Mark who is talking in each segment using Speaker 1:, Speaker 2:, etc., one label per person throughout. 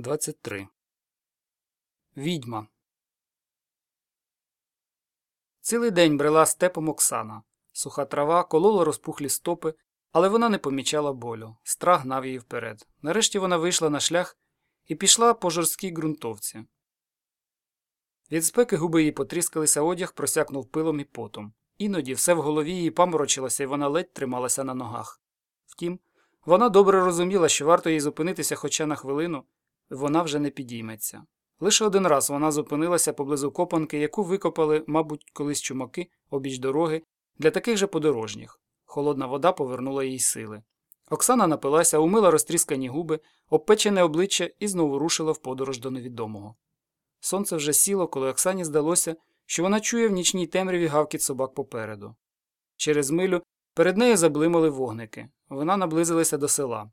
Speaker 1: 23 Відьма Цілий день брела степом Оксана. Суха трава колола розпухлі стопи, але вона не помічала болю. Страх гнав її вперед. Нарешті вона вийшла на шлях і пішла по жорсткій ґрунтовці. Від спеки губи її потріскалися, одяг просякнув пилом і потом. Іноді все в голові її паморочилося, і вона ледь трималася на ногах. Втім, вона добре розуміла, що варто їй зупинитися хоча на хвилину, вона вже не підійметься. Лише один раз вона зупинилася поблизу копанки, яку викопали, мабуть, колись чумаки обіч дороги для таких же подорожніх. Холодна вода повернула їй сили. Оксана напилася, умила розтріскані губи, обпечене обличчя і знову рушила в подорож до невідомого. Сонце вже сіло, коли Оксані здалося, що вона чує в нічній темряві гавкіт собак попереду. Через милю перед нею заблимали вогники. Вона наблизилася до села.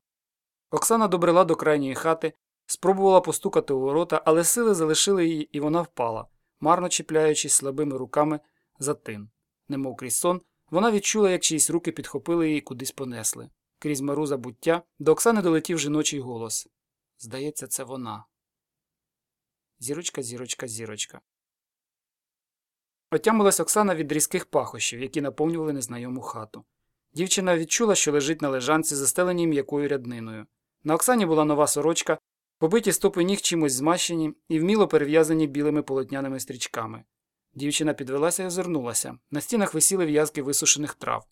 Speaker 1: Оксана добрела до крайньої хати, спробувала постукати у ворота, але сили залишили її, і вона впала, марно чіпляючись слабими руками за тин. Немов крізь сон, вона відчула, як чиїсь руки підхопили її кудись понесли. Крізь мару забуття до Оксани долетів жіночий голос. Здається, це вона. Зірочка, зірочка, зірочка. Отямилась Оксана від різких пахощів, які наповнювали незнайому хату. Дівчина відчула, що лежить на лежанці, застеленій м'якою рядниною. На Оксані була нова сорочка, побиті стопи ніг чимось змащені і вміло перев'язані білими полотняними стрічками. Дівчина підвелася і озирнулася. На стінах висіли в'язки висушених трав.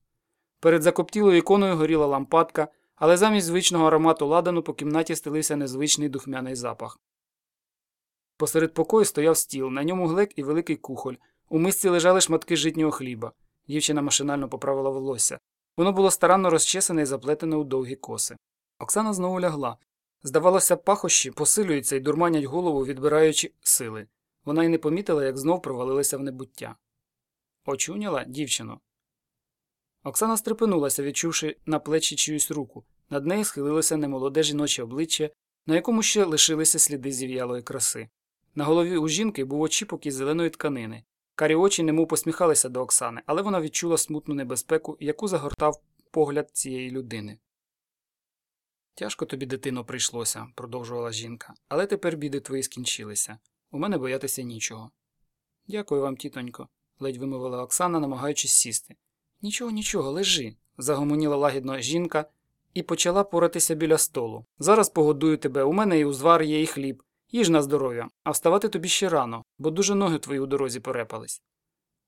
Speaker 1: Перед закоптілою іконою горіла лампадка, але замість звичного аромату ладану по кімнаті стелився незвичний духмяний запах. Посеред покою стояв стіл, на ньому глек і великий кухоль. У мисці лежали шматки житнього хліба. Дівчина машинально поправила волосся. Воно було старанно розчесане і заплетене у довгі коси. Оксана знову лягла. Здавалося, пахощі посилюються і дурманять голову, відбираючи сили. Вона й не помітила, як знов провалилася в небуття. Очуняла дівчину. Оксана стрепенулася, відчувши на плечі чиюсь руку. Над нею схилилося немолоде жіноче обличчя, на якому ще лишилися сліди зів'ялої краси. На голові у жінки був очіпок із зеленої тканини. Карі очі немов посміхалися до Оксани, але вона відчула смутну небезпеку, яку загортав погляд цієї людини. Тяжко тобі, дитино, прийшлося, продовжувала жінка, але тепер біди твої скінчилися. У мене боятися нічого. Дякую вам, тітонько, ледь вимовила Оксана, намагаючись сісти. Нічого, нічого, лежи, загомоніла лагідно жінка і почала поратися біля столу. Зараз погодую тебе, у мене і узвар є, і хліб. Їж на здоров'я, а вставати тобі ще рано, бо дуже ноги твої у дорозі порепались.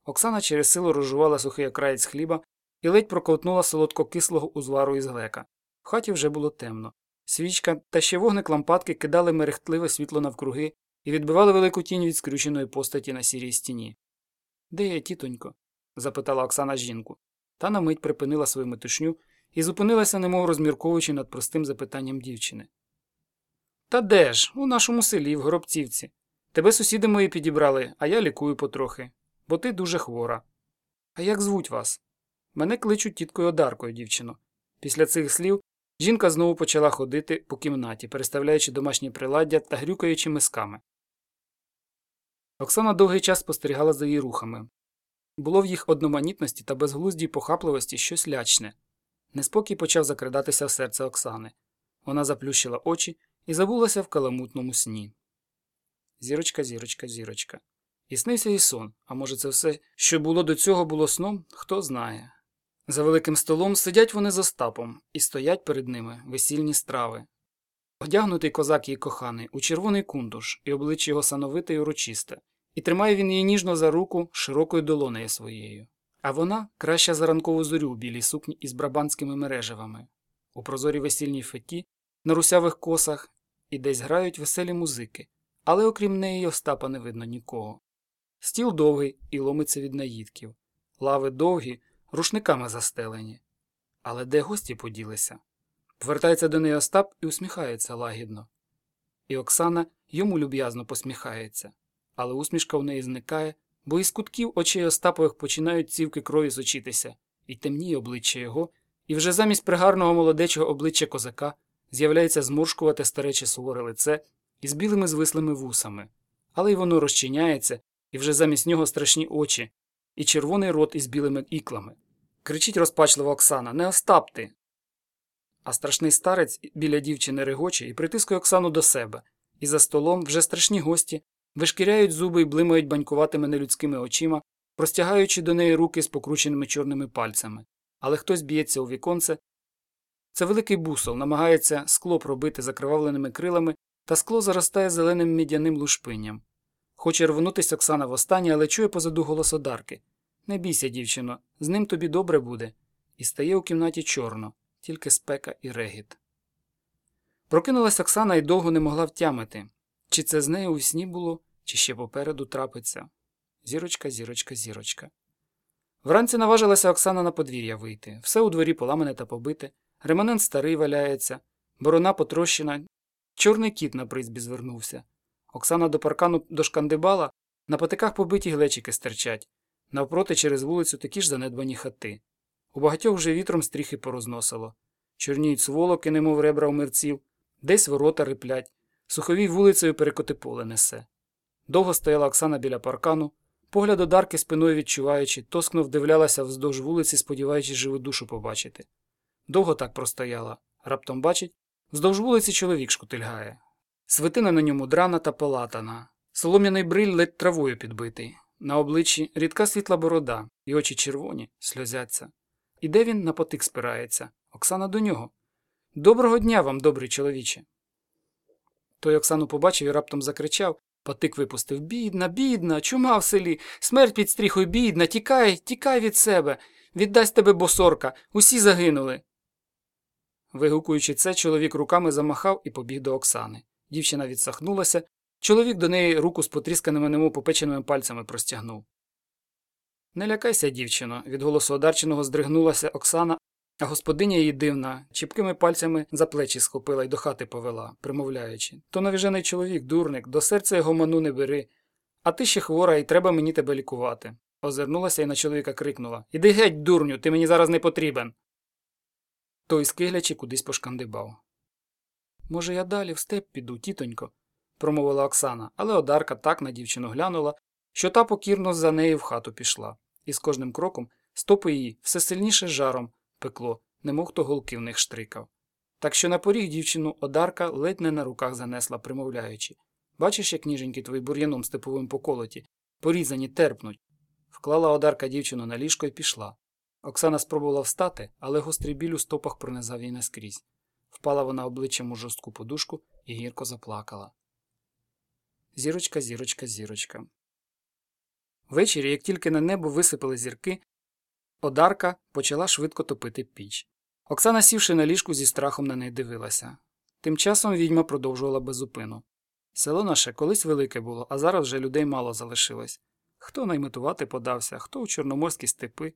Speaker 1: Оксана через силу розжувала сухий окраєць хліба і ледь проковтнула солодко-кислого узвару із глека. В хаті вже було темно. Свічка та ще вогник лампадки кидали мерехтливе світло навкруги і відбивали велику тінь від скрюченої постаті на сірій стіні. Де є, тітонько? запитала Оксана жінку. Та на мить припинила свою метушню і зупинилася, немов розмірковуючи над простим запитанням дівчини. Та де ж, у нашому селі, в Горобцівці. Тебе сусіди мої підібрали, а я лікую потрохи, бо ти дуже хвора. А як звуть вас? Мене кличуть тіткою Одаркою, дівчино. Після цих слів жінка знову почала ходити по кімнаті, переставляючи домашні приладдя та грюкаючи мисками. Оксана довгий час спостерігала за її рухами. Було в їх одноманітності та безглуздій похапливості щось лячне. Неспокій почав закрадатися в серце Оксани. Вона заплющила очі і забулася в каламутному сні. Зірочка, зірочка, зірочка. І снився і сон, а може, це все, що було до цього, було сном, хто знає. За великим столом сидять вони з Остапом і стоять перед ними весільні страви. Одягнутий козак її коханий у червоний кундуш, і обличчя його сановите й урочисте, і тримає він її ніжно за руку широкою долонею своєю. А вона краща за ранкову зорю в білій сукні із брабанськими мережевами. У прозорій весільній феті, на русявих косах і десь грають веселі музики, але окрім неї Остапа не видно нікого. Стіл довгий і ломиться від наїдків, лави довгі, рушниками застелені. Але де гості поділися? Повертається до неї Остап і усміхається лагідно. І Оксана йому люб'язно посміхається, але усмішка в неї зникає, бо із кутків очей Остапових починають цівки крові сочитися, і темніє обличчя його, і вже замість пригарного молодечого обличчя козака з'являється зморшкувате старече суворе лице із білими звислими вусами, але й воно розчиняється, і вже замість нього страшні очі, і червоний рот із білими іклами. Кричить розпачливо Оксана Не Остап ти! А страшний старець біля дівчини регоче і притискує Оксану до себе, і за столом вже страшні гості вишкіряють зуби і блимають банькуватими нелюдськими очима, простягаючи до неї руки з покрученими чорними пальцями. Але хтось б'ється у віконце. Це великий бусол, намагається скло пробити закривавленими крилами, та скло заростає зеленим мідяним лушпинням. Хоче рвонутись Оксана востаннє, але чує позаду голос Одарки. Не бійся, дівчино, з ним тобі добре буде. І стає у кімнаті чорно, тільки спека і регіт. Прокинулась Оксана і довго не могла втямити, чи це з нею у сні було, чи ще попереду трапиться. Зірочка, зірочка, зірочка. Вранці наважилася Оксана на подвір'я вийти. Все у дворі поламане та побите, реманент старий валяється, борона потрощена, чорний кіт на призбі звернувся. Оксана до паркану дошкандибала, на патиках побиті глечики стирчать, навпроти через вулицю такі ж занедбані хати. У багатьох вже вітром стріхи порозносило. Чорніють сволоки, немов ребра умерців, десь ворота риплять, суховій вулицею перекоти поле несе. Довго стояла Оксана біля паркану, погляд одарки спиною відчуваючи, тоскно вдивлялася вздовж вулиці, сподіваючись живу душу побачити. Довго так простояла, раптом бачить, вздовж вулиці чоловік шкутильгає. Свитина на ньому драна та полатана, солом'яний бриль ледь травою підбитий. На обличчі рідка світла борода, і очі червоні, сльозяться. І де він на потик спирається? Оксана до нього. Доброго дня вам, добрий чоловіче. Той Оксану побачив і раптом закричав Потик випустив Бідна, бідна, чума в селі, смерть під стріхою, бідна, тікай, тікай від себе, віддасть тебе босорка, усі загинули. Вигукуючи це, чоловік руками замахав і побіг до Оксани. Дівчина відсахнулася, чоловік до неї руку з потрісканими нему попеченими пальцями простягнув. Не лякайся, дівчино, від голосу одарченого здригнулася Оксана, а господиня її дивна, чіпкими пальцями за плечі схопила і до хати повела, примовляючи то навіжений чоловік, дурник, до серця його ману не бери. А ти ще хвора, і треба мені тебе лікувати. Озирнулася і на чоловіка крикнула Іди геть, дурню, ти мені зараз не потрібен. Той скиглячи кудись пошкандибав. Може, я далі в степ піду, тітонько, промовила Оксана, але одарка так на дівчину глянула, що та покірно за нею в хату пішла, і з кожним кроком стопи її все сильніше жаром пекло, немов хто голки в них штрикав. Так що на поріг дівчину одарка ледь не на руках занесла, примовляючи Бачиш, як ніженькі твої бур'яном степовим поколоті, порізані, терпнуть. Вклала одарка дівчину на ліжко і пішла. Оксана спробувала встати, але гострий біль у стопах пронизав її наскрізь. Впала вона обличчям у жорстку подушку і гірко заплакала. Зірочка, зірочка, зірочка. Ввечері, як тільки на небо висипали зірки, одарка почала швидко топити піч. Оксана, сівши на ліжку, зі страхом на неї дивилася. Тим часом відьма продовжувала безупину. Село наше колись велике було, а зараз вже людей мало залишилось. Хто найметувати подався, хто у чорноморські степи,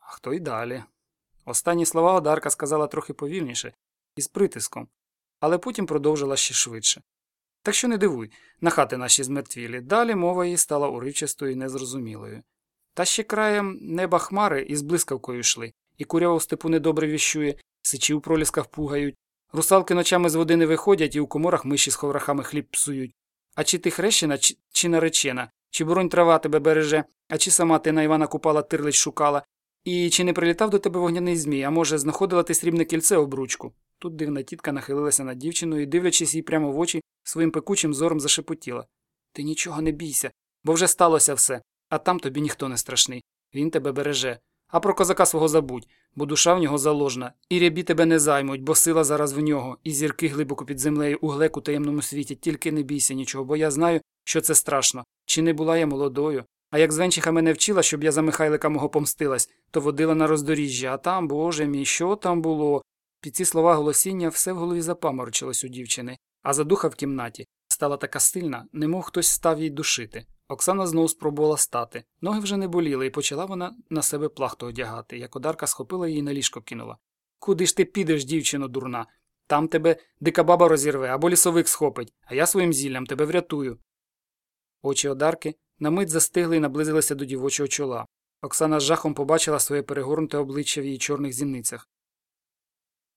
Speaker 1: а хто й далі. Останні слова Одарка сказала трохи повільніше із притиском, але потім продовжила ще швидше. Так що не дивуй, на хати наші змертвілі. Далі мова її стала уривчастою і незрозумілою. Та ще краєм неба хмари із блискавкою йшли, і курява в степу недобре віщує, сичі у пролісках пугають. Русалки ночами з води не виходять і у коморах миші з ховрахами хліб псують. А чи ти хрещена, чи, чи наречена, чи боронь трава тебе береже, а чи сама ти на Івана Купала тирлич шукала, і чи не прилітав до тебе вогняний змій, а може, знаходила ти срібне кільце обручку? Тут дивна тітка нахилилася над дівчиною і, дивлячись їй прямо в очі, своїм пекучим зором зашепотіла. Ти нічого не бійся, бо вже сталося все, а там тобі ніхто не страшний. Він тебе береже. А про козака свого забудь, бо душа в нього заложна, і рябі тебе не займуть, бо сила зараз в нього, і зірки глибоко під землею у глеку таємному світі, тільки не бійся нічого, бо я знаю, що це страшно. Чи не була я молодою? А як Звенчиха мене вчила, щоб я за Михайлика мого помстилась, то водила на роздоріжжя, а там, боже мій, що там було? Під ці слова голосіння все в голові запаморочилось у дівчини, а задуха в кімнаті стала така сильна, немов хтось став їй душити. Оксана знову спробувала стати. Ноги вже не боліли, і почала вона на себе плахту одягати, як одарка схопила її на ліжко кинула. Куди ж ти підеш, дівчино, дурна? Там тебе дика баба розірве або лісовик схопить, а я своїм зіллям тебе врятую. Очі одарки на мить застигли і наблизилися до дівочого чола. Оксана з жахом побачила своє перегорнуте обличчя в її чорних зіницях.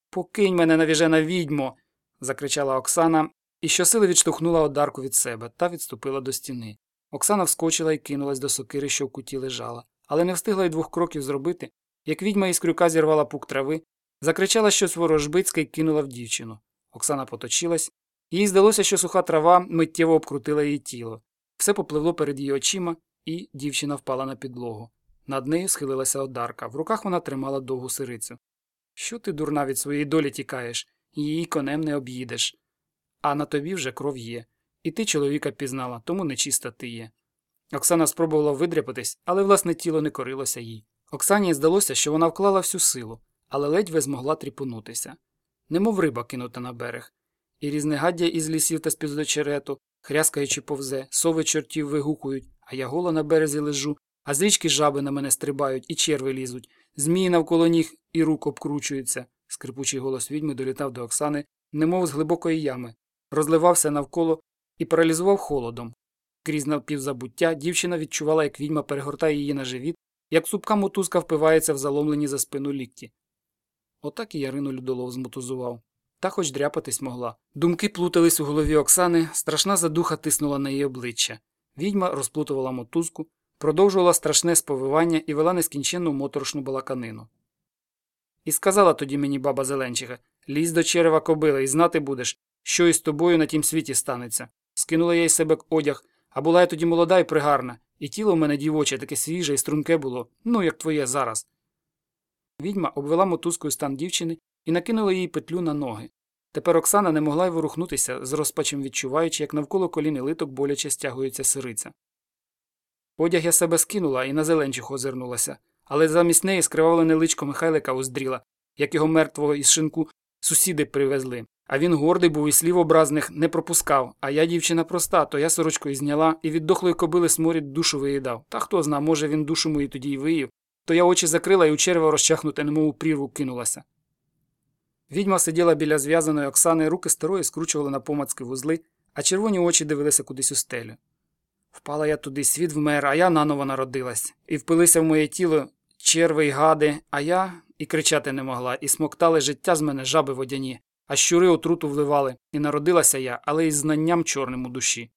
Speaker 1: Покинь мене, навіжена відьмо. закричала Оксана і щосили відштовхнула одарку від себе та відступила до стіни. Оксана вскочила і кинулась до сокири, що в куті лежала, але не встигла й двох кроків зробити, як відьма із крюка зірвала пук трави, закричала щось ворожбицьке і кинула в дівчину. Оксана поточилась Їй здалося, що суха трава миттєво обкрутила її тіло. Все попливло перед її очима, і дівчина впала на підлогу. Над нею схилилася одарка. В руках вона тримала довгу сирицю. Що ти, дурна, від своєї долі тікаєш, її конем не об'їдеш. А на тобі вже кров є. І ти чоловіка пізнала, тому нечиста ти є. Оксана спробувала видряпатись, але власне тіло не корилося їй. Оксані здалося, що вона вклала всю силу, але ледве змогла тріпонутися. Немов риба кинута на берег. І різнегаддя із лісів та з-під очерету, хряскаючи повзе, сови чортів вигукують, а я гола на березі лежу, а з річки жаби на мене стрибають і черви лізуть, змії навколо ніг і рук обкручуються. Скрипучий голос відьми долітав до Оксани, немов з глибокої ями, розливався навколо і паралізував холодом. Крізь напівзабуття дівчина відчувала, як відьма перегортає її на живіт, як супка мотузка впивається в заломлені за спину лікті. Отак і Ярину Людолов змотузував. Та хоч дряпатись могла. Думки плутались у голові Оксани, страшна задуха тиснула на її обличчя. Відьма розплутувала мотузку, продовжувала страшне сповивання і вела нескінченну моторошну балаканину. І сказала тоді мені баба Зеленчиха лізь до черева кобила і знати будеш, що із тобою на тім світі станеться. Скинула я із себе одяг, а була я тоді молода і пригарна, і тіло в мене дівоче таке свіже і струнке було, ну як твоє зараз. Відьма обвела мотузкою стан дівчини і накинула їй петлю на ноги. Тепер Оксана не могла й ворухнутися, з розпачем відчуваючи, як навколо коліни литок боляче стягується сириця. Одяг я себе скинула і на зеленчиху озирнулася, але замість неї скривавлене личко Михайлика уздріла, як його мертвого із шинку сусіди привезли. А він гордий був і слів образних не пропускав. А я дівчина проста, то я сорочкою зняла і від дохлої кобили сморід душу виїдав. Та хто зна, може він душу мою тоді й виїв, то я очі закрила і у черево розчахнуте, немов у прірву кинулася. Відьма сиділа біля зв'язаної Оксани, руки старої скручували на помацки вузли, а червоні очі дивилися кудись у стелю. Впала я туди, світ вмер, а я наново народилась, і впилися в моє тіло черви й гади, а я і кричати не могла, і смоктали життя з мене жаби водяні, а щури отруту вливали, і народилася я, але із знанням чорним у душі.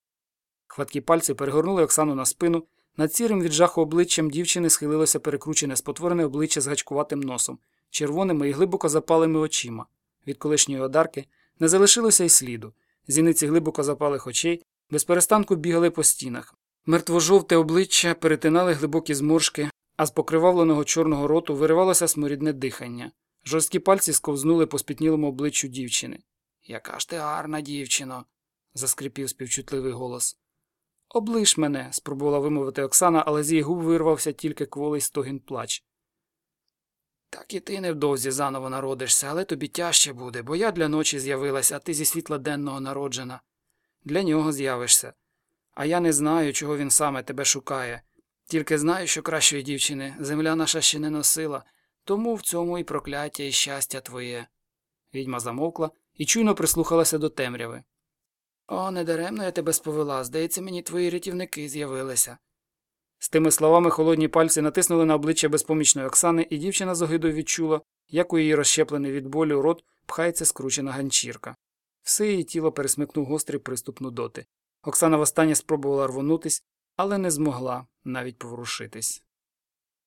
Speaker 1: Хваткі пальці перегорнули Оксану на спину, над сірим від жаху обличчям дівчини схилилося перекручене спотворене обличчя з гачкуватим носом, червоними і глибоко запалими очима. Від колишньої одарки не залишилося й сліду. Зіниці глибоко запалих очей безперестанку бігали по стінах. Мертвожовте обличчя перетинали глибокі зморшки, а з покривавленого чорного роту виривалося сморідне дихання. Жорсткі пальці сковзнули по спітнілому обличчю дівчини. Яка ж ти гарна, дівчино, заскрипів співчутливий голос. Облиш мене, спробувала вимовити Оксана, але з її губ вирвався тільки кволий стогін плач. Так і ти невдовзі заново народишся, але тобі тяжче буде, бо я для ночі з'явилася, а ти зі світла денного народжена. Для нього з'явишся. А я не знаю, чого він саме тебе шукає. Тільки знаю, що кращої дівчини земля наша ще не носила, тому в цьому і прокляття, і щастя твоє. Відьма замовкла і чуйно прислухалася до темряви. О, недаремно я тебе сповела. Здається, мені твої рятівники з'явилися. З тими словами холодні пальці натиснули на обличчя безпомічної Оксани, і дівчина з огидою відчула, як у її розщеплений від болю рот пхається скручена ганчірка. Все її тіло пересмикнув гострий приступ нудоти. Оксана востаннє спробувала рвонутись, але не змогла навіть поворушитись.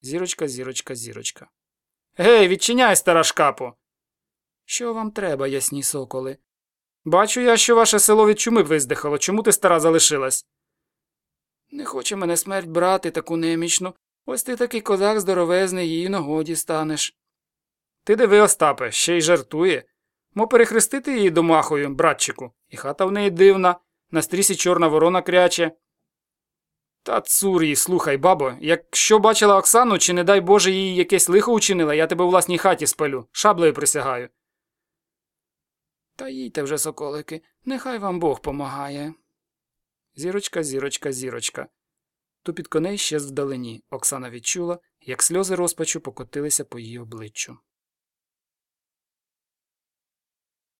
Speaker 1: Зірочка, зірочка, зірочка. Гей, відчиняй, стара шкапо. Що вам треба, ясні соколи? Бачу я, що ваше село від чуми виздихало. Чому ти стара залишилась? Не хоче мене смерть брати таку немічну. Ось ти такий козак здоровезний, її нагоді станеш. Ти диви, Остапе, ще й жартує. Мо перехрестити її домахою, братчику, і хата в неї дивна, на стрісі чорна ворона кряче. Та цур її, слухай, бабо, якщо бачила Оксану, чи, не дай Боже, їй якесь лихо учинила, я тебе у власній хаті спалю, шаблею присягаю. Та їдьте вже, соколики, нехай вам Бог помагає. Зірочка, зірочка, зірочка. Тупіт коней ще вдалині. Оксана відчула, як сльози розпачу покотилися по її обличчю.